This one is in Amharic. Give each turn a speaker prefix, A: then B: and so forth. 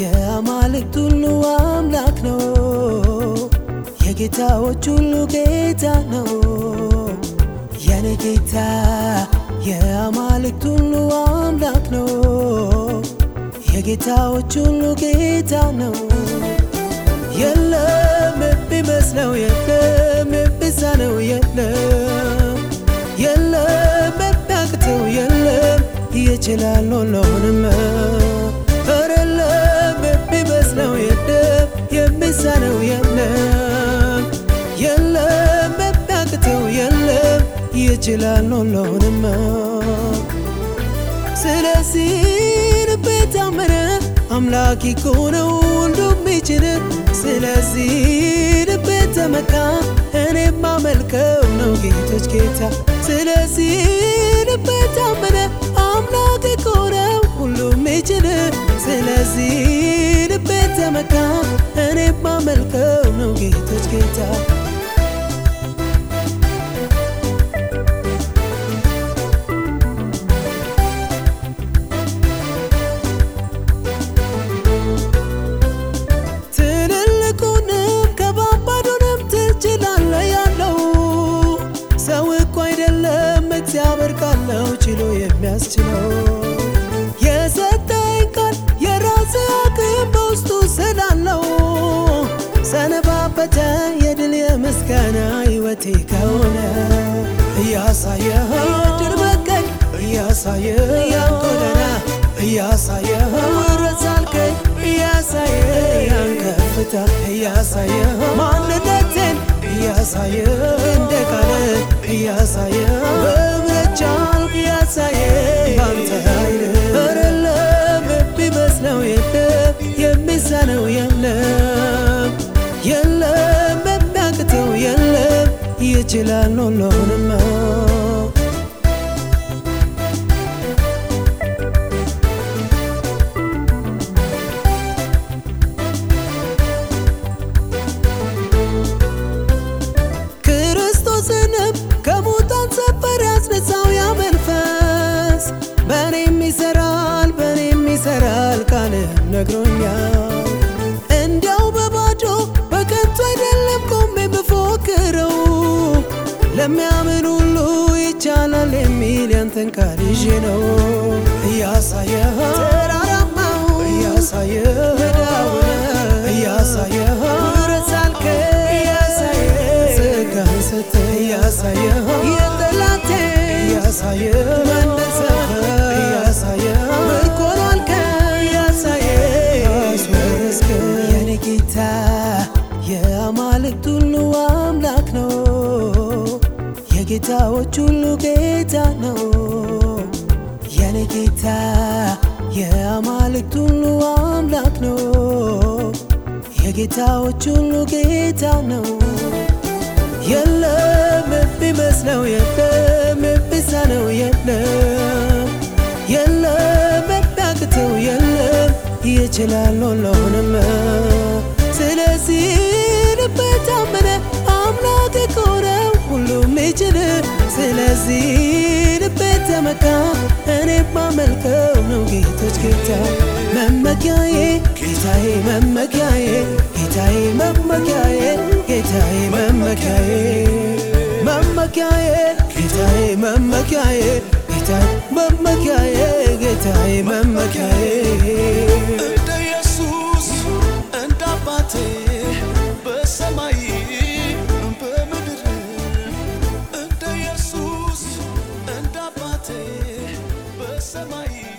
A: የአማልክት ሁሉ አምላክ ነው፣ የጌታዎች ሁሉ ጌታ ነው። የኔ ጌታ የአማልክት ሁሉ አምላክ ነው፣ የጌታዎች ሁሉ ጌታ ነው። የለም ቢመስለው የለም ቢሳነው የለም የለም ቢያቅተው የለም ይችላል ሁሉንም የሚሳነው የለም። የለም የሚያቅተው የለም። ይችላል ሁሉንም። ስለዚህ ልቤ ታመነ አምላክ እኮ ሁሉም የሚችል ስለዚህ ልቤ ተመካ እኔ ማመልከው ነው ጌቶች ጌታ። ስለዚህ ልቤ ታመነ አምላክ እኮ ሁሉም የሚችል ስለዚህ ሕይወቴ ከሆነ እያሳየ ድል በቀኝ እያሳየ ያን ጎዳና እያሳየ ረሳልከኝ እያሳየ ያን ከፍታ እያሳየ ማንነቴን እያሳየ እንደ ቃል እያሳየ ይችላል ሁሉንም ክርስቶስንም ከሙታን ሰፈር ያስነሳው ያ መንፈስ በእኔም ይሰራል በእኔም ይሰራል ቃልም ነግሮኛል። ይዤ ነው እያሳየ ተራራማው እያሳየ ዳውነ እያሳየ ረሳልከ እያሳየ ጸጋህን ሰጠ እያሳየ የጠላቴ እያሳየ መነሰፈ እያሳየ ምርኮናልከ እያሳየ አስመረስከ የኔ ጌታ የጌታዎች ሁሉ ጌታ ነው። የኔ ጌታ የአማልክት ሁሉ አምላክ ነው። የጌታዎች ሁሉ ጌታ ነው። የለም የሚመስለው የለም የሚሳነው የለም የለም የሚያቅተው የለም ይችላል ሁሉንም ስለዚህ ልቤ ስለዚህ ልቤ ተመካ እኔ ማመልከው ነው ጌቶች ጌታ። መመኪያዬ ጌታዬ መመኪያዬ ጌታዬ መመኪያዬ ጌታዬ መመኪያዬ። መመኪያዬ ጌታዬ መመኪያዬ ጌታዬ መመኪያዬ ጌታዬ መመኪያዬ aksamayı